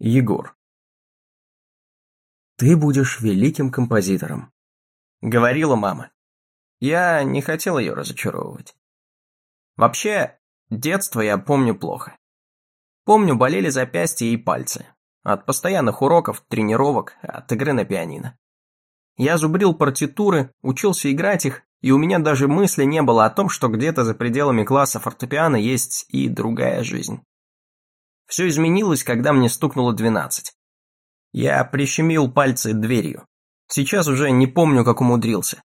Егор. «Ты будешь великим композитором», — говорила мама. Я не хотел ее разочаровывать. Вообще, детство я помню плохо. Помню, болели запястья и пальцы. От постоянных уроков, тренировок, от игры на пианино. Я зубрил партитуры, учился играть их, и у меня даже мысли не было о том, что где-то за пределами класса фортепиано есть и другая жизнь. Все изменилось, когда мне стукнуло двенадцать. Я прищемил пальцы дверью. Сейчас уже не помню, как умудрился.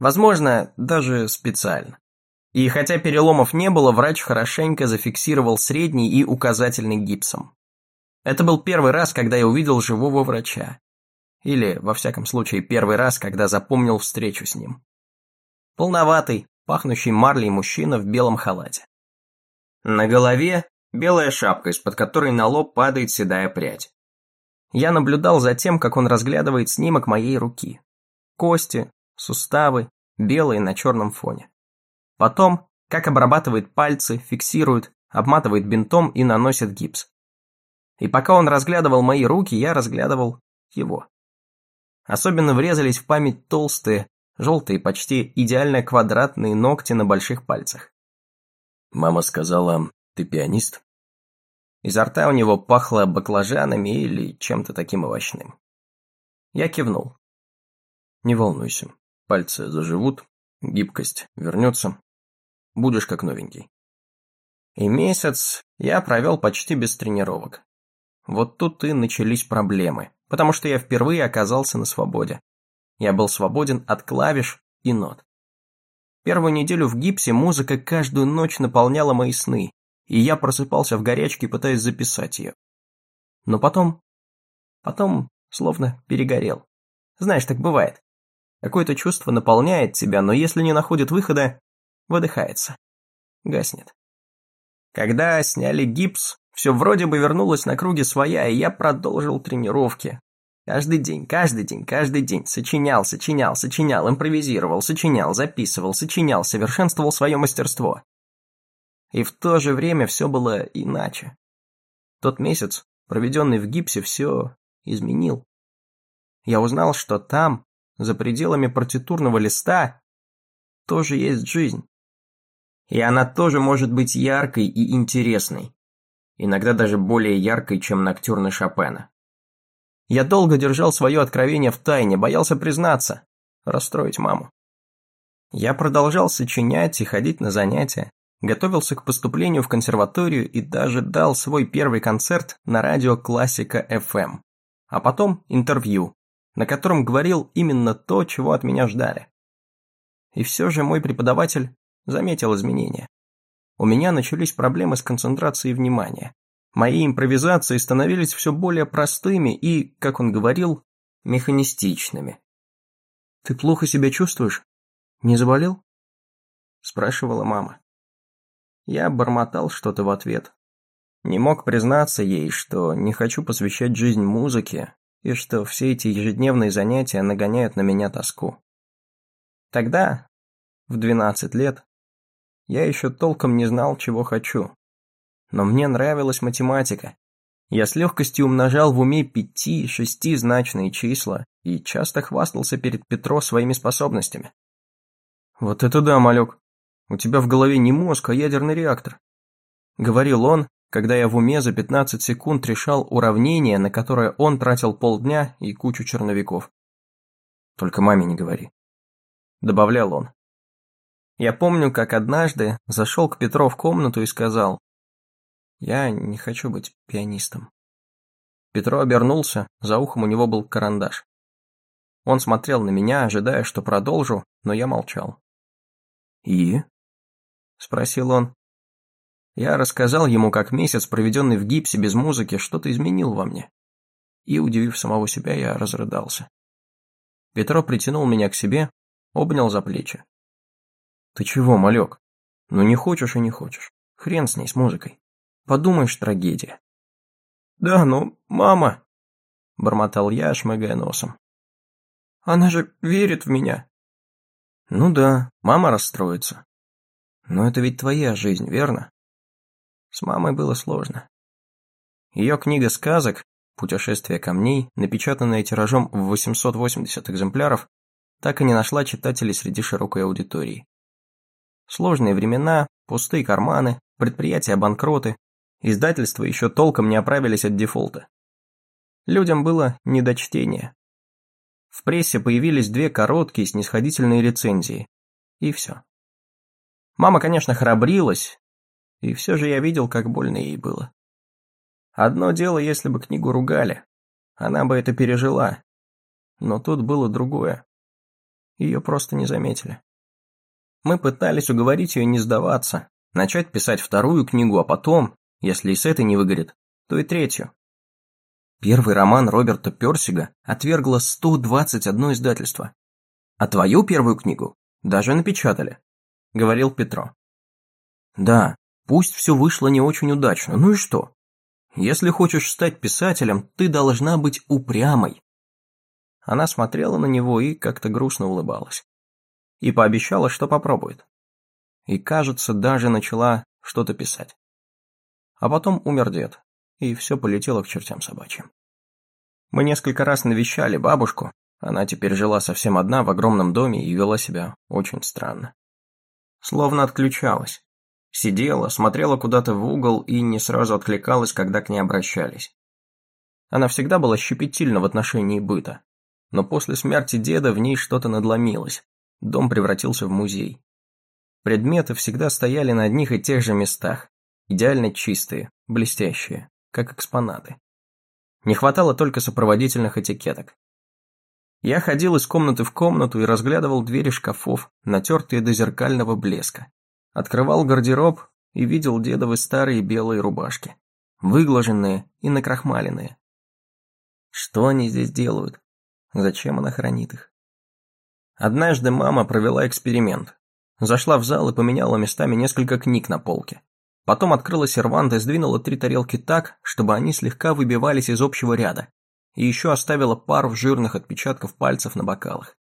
Возможно, даже специально. И хотя переломов не было, врач хорошенько зафиксировал средний и указательный гипсом. Это был первый раз, когда я увидел живого врача. Или, во всяком случае, первый раз, когда запомнил встречу с ним. Полноватый, пахнущий марлей мужчина в белом халате. На голове белая шапка, из-под которой на лоб падает седая прядь. Я наблюдал за тем, как он разглядывает снимок моей руки. Кости, суставы, белые на черном фоне. Потом, как обрабатывает пальцы, фиксирует, обматывает бинтом и наносит гипс. И пока он разглядывал мои руки, я разглядывал его. Особенно врезались в память толстые, желтые, почти идеально квадратные ногти на больших пальцах. Мама сказала, ты пианист? Изо рта у него пахло баклажанами или чем-то таким овощным. Я кивнул. Не волнуйся, пальцы заживут, гибкость вернется, будешь как новенький. И месяц я провел почти без тренировок. Вот тут и начались проблемы, потому что я впервые оказался на свободе. Я был свободен от клавиш и нот. Первую неделю в гипсе музыка каждую ночь наполняла мои сны, и я просыпался в горячке, пытаясь записать ее. Но потом... Потом словно перегорел. Знаешь, так бывает. Какое-то чувство наполняет тебя, но если не находит выхода, выдыхается. Гаснет. Когда сняли гипс, все вроде бы вернулось на круги своя, и я продолжил тренировки. Каждый день, каждый день, каждый день сочинял, сочинял, сочинял, импровизировал, сочинял, записывал, сочинял, совершенствовал свое мастерство. И в то же время все было иначе. Тот месяц, проведенный в гипсе, все изменил. Я узнал, что там, за пределами партитурного листа, тоже есть жизнь. И она тоже может быть яркой и интересной. Иногда даже более яркой, чем ноктюрны Шопена. Я долго держал свое откровение в тайне, боялся признаться, расстроить маму. Я продолжал сочинять и ходить на занятия, готовился к поступлению в консерваторию и даже дал свой первый концерт на радио Классика FM. А потом интервью, на котором говорил именно то, чего от меня ждали. И все же мой преподаватель заметил изменения. У меня начались проблемы с концентрацией внимания. Мои импровизации становились все более простыми и, как он говорил, механистичными. «Ты плохо себя чувствуешь? Не заболел?» спрашивала мама. Я бормотал что-то в ответ. Не мог признаться ей, что не хочу посвящать жизнь музыке и что все эти ежедневные занятия нагоняют на меня тоску. Тогда, в 12 лет, я еще толком не знал, чего хочу. Но мне нравилась математика. Я с легкостью умножал в уме пяти- шестизначные числа и часто хвастался перед Петро своими способностями. «Вот это да, малек! У тебя в голове не мозг, а ядерный реактор!» Говорил он, когда я в уме за 15 секунд решал уравнение, на которое он тратил полдня и кучу черновиков. «Только маме не говори», — добавлял он. Я помню, как однажды зашел к Петру в комнату и сказал, «Я не хочу быть пианистом». Петро обернулся, за ухом у него был карандаш. Он смотрел на меня, ожидая, что продолжу, но я молчал. «И?» — спросил он. Я рассказал ему, как месяц, проведенный в гипсе без музыки, что-то изменил во мне. И, удивив самого себя, я разрыдался. Петро притянул меня к себе, обнял за плечи. «Ты чего, малек? Ну не хочешь и не хочешь. Хрен с ней, с музыкой. Подумаешь, трагедия». «Да, ну, мама...» — бормотал я, шмыгая носом. «Она же верит в меня». «Ну да, мама расстроится. Но это ведь твоя жизнь, верно?» С мамой было сложно. Ее книга сказок, «Путешествие камней», напечатанная тиражом в 880 экземпляров, так и не нашла читателей среди широкой аудитории. Сложные времена, пустые карманы, предприятия банкроты, издательства еще толком не оправились от дефолта. Людям было не чтения. В прессе появились две короткие снисходительные рецензии. И все. Мама, конечно, храбрилась, и все же я видел, как больно ей было. Одно дело, если бы книгу ругали, она бы это пережила. Но тут было другое. Ее просто не заметили. Мы пытались уговорить ее не сдаваться, начать писать вторую книгу, а потом, если и с этой не выгорит, то и третью. Первый роман Роберта Персига отвергло 121 издательство. А твою первую книгу даже напечатали, говорил Петро. Да, пусть все вышло не очень удачно, ну и что? Если хочешь стать писателем, ты должна быть упрямой. Она смотрела на него и как-то грустно улыбалась и пообещала, что попробует. И, кажется, даже начала что-то писать. А потом умер дед, и все полетело к чертям собачьим. Мы несколько раз навещали бабушку, она теперь жила совсем одна в огромном доме и вела себя очень странно. Словно отключалась. Сидела, смотрела куда-то в угол и не сразу откликалась, когда к ней обращались. Она всегда была щепетильна в отношении быта, но после смерти деда в ней что-то надломилось, Дом превратился в музей. Предметы всегда стояли на одних и тех же местах, идеально чистые, блестящие, как экспонаты. Не хватало только сопроводительных этикеток. Я ходил из комнаты в комнату и разглядывал двери шкафов, натертые до зеркального блеска. Открывал гардероб и видел дедовы старые белые рубашки, выглаженные и накрахмаленные. Что они здесь делают? Зачем она хранит их? Однажды мама провела эксперимент. Зашла в зал и поменяла местами несколько книг на полке. Потом открыла сервант и сдвинула три тарелки так, чтобы они слегка выбивались из общего ряда. И еще оставила пару жирных отпечатков пальцев на бокалах.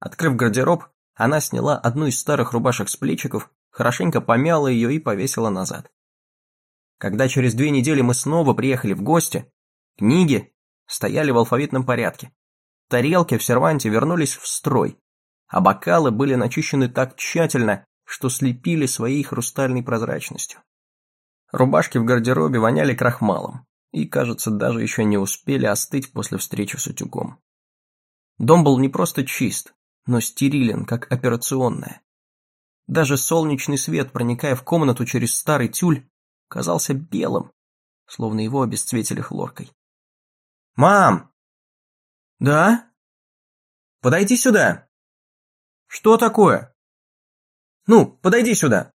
Открыв гардероб, она сняла одну из старых рубашек с плечиков, хорошенько помяла ее и повесила назад. Когда через две недели мы снова приехали в гости, книги стояли в алфавитном порядке, Тарелки в серванте вернулись в строй, а бокалы были начищены так тщательно, что слепили своей хрустальной прозрачностью. Рубашки в гардеробе воняли крахмалом и, кажется, даже еще не успели остыть после встречи с утюгом. Дом был не просто чист, но стерилен, как операционная. Даже солнечный свет, проникая в комнату через старый тюль, казался белым, словно его обесцветили хлоркой. «Мам!» «Да?» «Подойди сюда!» «Что такое?» «Ну, подойди сюда!»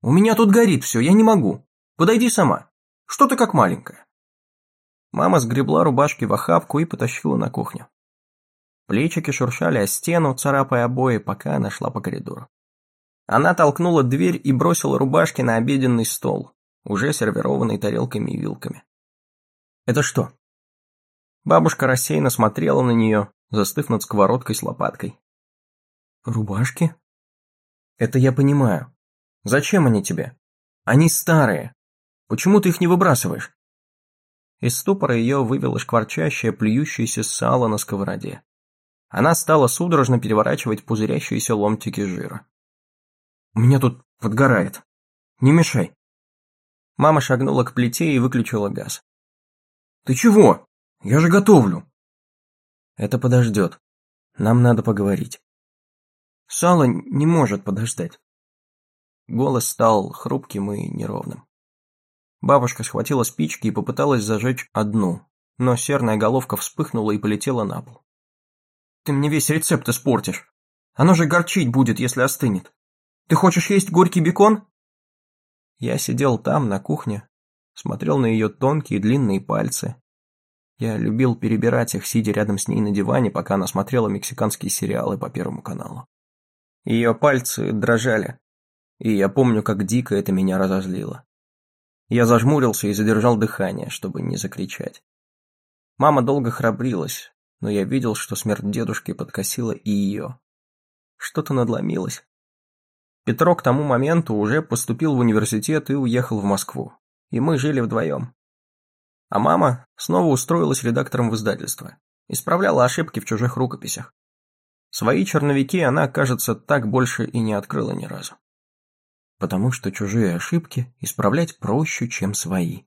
«У меня тут горит все, я не могу. Подойди сама. Что ты как маленькая?» Мама сгребла рубашки в охапку и потащила на кухню. Плечики шуршали о стену, царапая обои, пока она шла по коридору. Она толкнула дверь и бросила рубашки на обеденный стол, уже сервированный тарелками и вилками. «Это что, Бабушка рассеянно смотрела на нее, застыв над сковородкой с лопаткой. «Рубашки?» «Это я понимаю. Зачем они тебе? Они старые. Почему ты их не выбрасываешь?» Из ступора ее вывело шкварчащее, плюющееся сало на сковороде. Она стала судорожно переворачивать пузырящиеся ломтики жира. «У меня тут подгорает. Не мешай». Мама шагнула к плите и выключила газ. «Ты чего?» Я же готовлю. Это подождет. Нам надо поговорить. Сало не может подождать. Голос стал хрупким и неровным. Бабушка схватила спички и попыталась зажечь одну, но серная головка вспыхнула и полетела на пол. «Ты мне весь рецепт испортишь. Оно же горчить будет, если остынет. Ты хочешь есть горький бекон?» Я сидел там, на кухне, смотрел на ее тонкие длинные пальцы, я любил перебирать их, сидя рядом с ней на диване, пока она смотрела мексиканские сериалы по Первому каналу. Ее пальцы дрожали, и я помню, как дико это меня разозлило. Я зажмурился и задержал дыхание, чтобы не закричать. Мама долго храбрилась, но я видел, что смерть дедушки подкосила и ее. Что-то надломилось. Петро к тому моменту уже поступил в университет и уехал в Москву, и мы жили вдвоем. А мама снова устроилась редактором в издательство. Исправляла ошибки в чужих рукописях. Свои черновики она, кажется, так больше и не открыла ни разу. Потому что чужие ошибки исправлять проще, чем свои.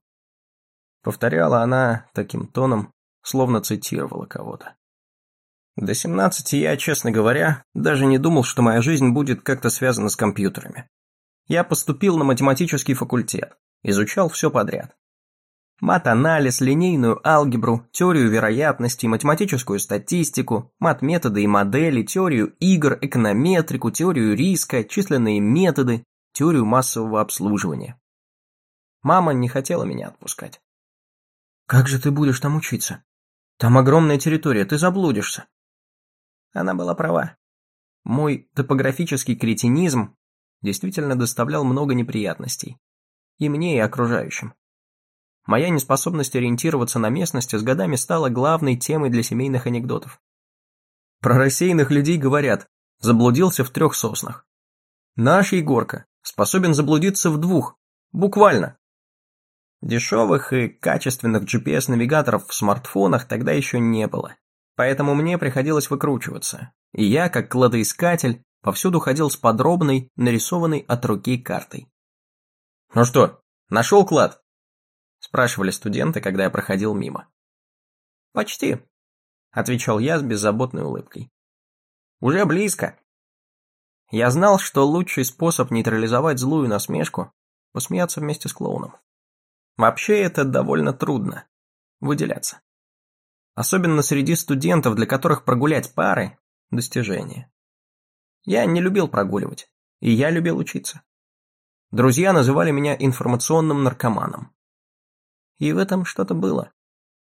Повторяла она таким тоном, словно цитировала кого-то. До 17 я, честно говоря, даже не думал, что моя жизнь будет как-то связана с компьютерами. Я поступил на математический факультет, изучал все подряд. Мат-анализ, линейную алгебру, теорию вероятности, математическую статистику, мат-методы и модели, теорию игр, эконометрику, теорию риска, численные методы, теорию массового обслуживания. Мама не хотела меня отпускать. «Как же ты будешь там учиться? Там огромная территория, ты заблудишься». Она была права. Мой топографический кретинизм действительно доставлял много неприятностей. И мне, и окружающим. Моя неспособность ориентироваться на местности с годами стала главной темой для семейных анекдотов. Про рассеянных людей говорят «заблудился в трех соснах». Наш Егорка способен заблудиться в двух, буквально. Дешевых и качественных GPS-навигаторов в смартфонах тогда еще не было, поэтому мне приходилось выкручиваться, и я, как кладоискатель, повсюду ходил с подробной, нарисованной от руки картой. «Ну что, нашел клад?» – спрашивали студенты, когда я проходил мимо. «Почти», – отвечал я с беззаботной улыбкой. «Уже близко». Я знал, что лучший способ нейтрализовать злую насмешку – посмеяться вместе с клоуном. Вообще это довольно трудно – выделяться. Особенно среди студентов, для которых прогулять пары – достижение. Я не любил прогуливать, и я любил учиться. Друзья называли меня информационным наркоманом. И в этом что-то было.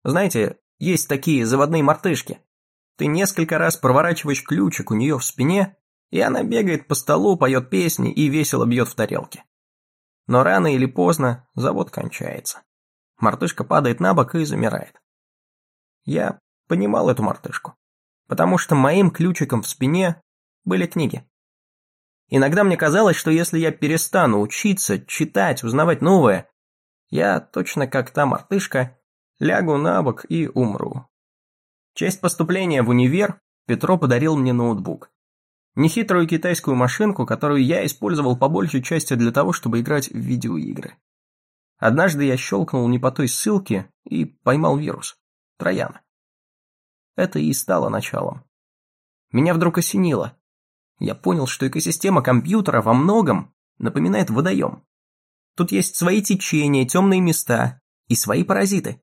Знаете, есть такие заводные мартышки. Ты несколько раз проворачиваешь ключик у нее в спине, и она бегает по столу, поет песни и весело бьет в тарелке. Но рано или поздно завод кончается. Мартышка падает на бок и замирает. Я понимал эту мартышку, потому что моим ключиком в спине были книги. Иногда мне казалось, что если я перестану учиться, читать, узнавать новое, я, точно как та мартышка, лягу на бок и умру. В честь поступления в универ Петро подарил мне ноутбук. Нехитрую китайскую машинку, которую я использовал по большей части для того, чтобы играть в видеоигры. Однажды я щелкнул не по той ссылке и поймал вирус. Трояна. Это и стало началом. Меня вдруг осенило. Я понял, что экосистема компьютера во многом напоминает водоем. Тут есть свои течения, темные места и свои паразиты.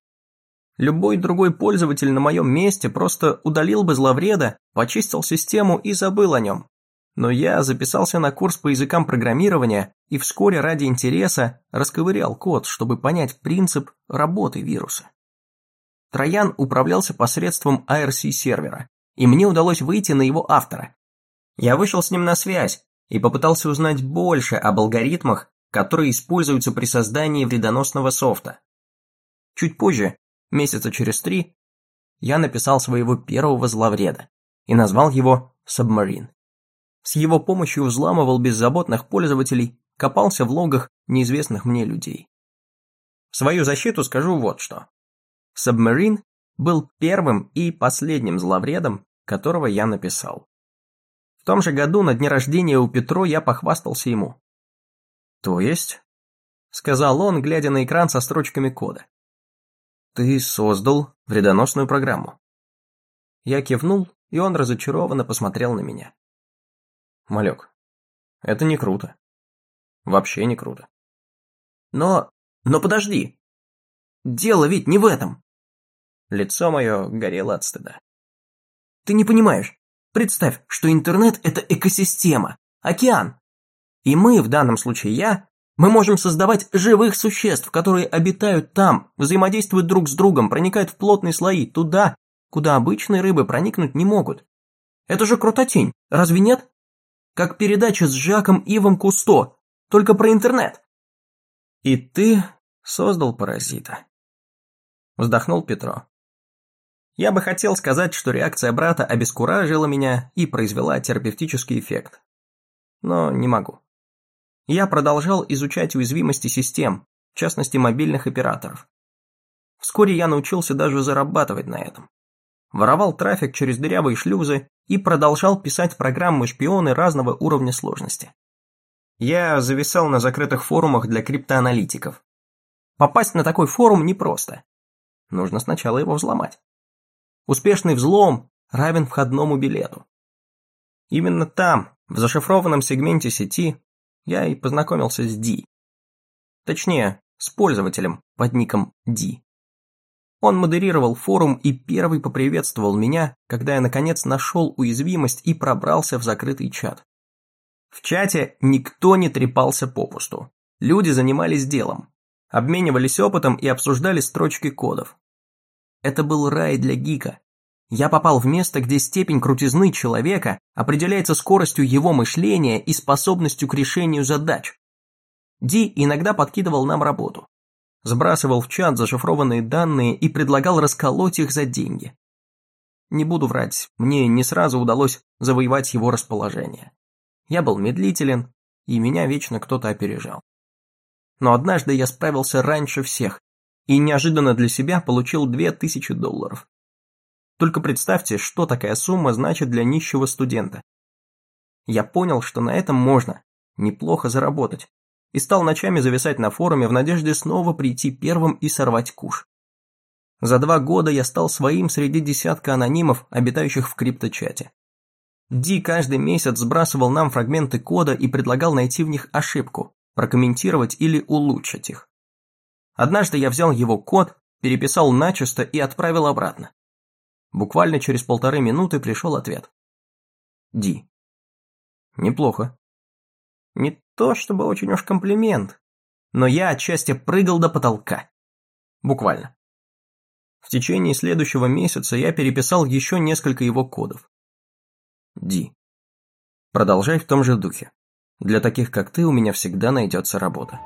Любой другой пользователь на моем месте просто удалил бы зловреда, почистил систему и забыл о нем. Но я записался на курс по языкам программирования и вскоре ради интереса расковырял код, чтобы понять принцип работы вируса. Троян управлялся посредством IRC-сервера, и мне удалось выйти на его автора. Я вышел с ним на связь и попытался узнать больше об алгоритмах, которые используются при создании вредоносного софта. Чуть позже, месяца через три, я написал своего первого зловреда и назвал его Submarine. С его помощью взламывал беззаботных пользователей, копался в логах неизвестных мне людей. В свою защиту скажу вот что. Submarine был первым и последним зловредом, которого я написал. В том же году на дне рождения у Петро я похвастался ему. «То есть?» — сказал он, глядя на экран со строчками кода. «Ты создал вредоносную программу». Я кивнул, и он разочарованно посмотрел на меня. «Малек, это не круто. Вообще не круто». «Но... но подожди. Дело ведь не в этом». Лицо мое горело от стыда. «Ты не понимаешь. Представь, что интернет – это экосистема, океан. И мы, в данном случае я, мы можем создавать живых существ, которые обитают там, взаимодействуют друг с другом, проникают в плотные слои, туда, куда обычные рыбы проникнуть не могут. Это же крутотень, разве нет? Как передача с Жаком Ивом Кусто, только про интернет. И ты создал паразита. Вздохнул Петро. Я бы хотел сказать, что реакция брата обескуражила меня и произвела терапевтический эффект. Но не могу. Я продолжал изучать уязвимости систем, в частности мобильных операторов. Вскоре я научился даже зарабатывать на этом. Воровал трафик через дырявые шлюзы и продолжал писать программы-шпионы разного уровня сложности. Я зависал на закрытых форумах для криптоаналитиков. Попасть на такой форум непросто. Нужно сначала его взломать. Успешный взлом равен входному билету. Именно там, в зашифрованном сегменте сети, я и познакомился с Ди. Точнее, с пользователем под ником Ди. Он модерировал форум и первый поприветствовал меня, когда я наконец нашел уязвимость и пробрался в закрытый чат. В чате никто не трепался попусту. Люди занимались делом, обменивались опытом и обсуждали строчки кодов. Это был рай для гика. Я попал в место, где степень крутизны человека определяется скоростью его мышления и способностью к решению задач. Ди иногда подкидывал нам работу. Сбрасывал в чат зашифрованные данные и предлагал расколоть их за деньги. Не буду врать, мне не сразу удалось завоевать его расположение. Я был медлителен, и меня вечно кто-то опережал. Но однажды я справился раньше всех и неожиданно для себя получил две тысячи долларов. Только представьте, что такая сумма значит для нищего студента. Я понял, что на этом можно неплохо заработать, и стал ночами зависать на форуме в надежде снова прийти первым и сорвать куш. За два года я стал своим среди десятка анонимов, обитающих в крипточате. Ди каждый месяц сбрасывал нам фрагменты кода и предлагал найти в них ошибку, прокомментировать или улучшить их. Однажды я взял его код, переписал начисто и отправил обратно. Буквально через полторы минуты пришел ответ. Ди. Неплохо. Не то чтобы очень уж комплимент, но я отчасти прыгал до потолка. Буквально. В течение следующего месяца я переписал еще несколько его кодов. Ди. Продолжай в том же духе. Для таких, как ты, у меня всегда найдется работа.